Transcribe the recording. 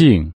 性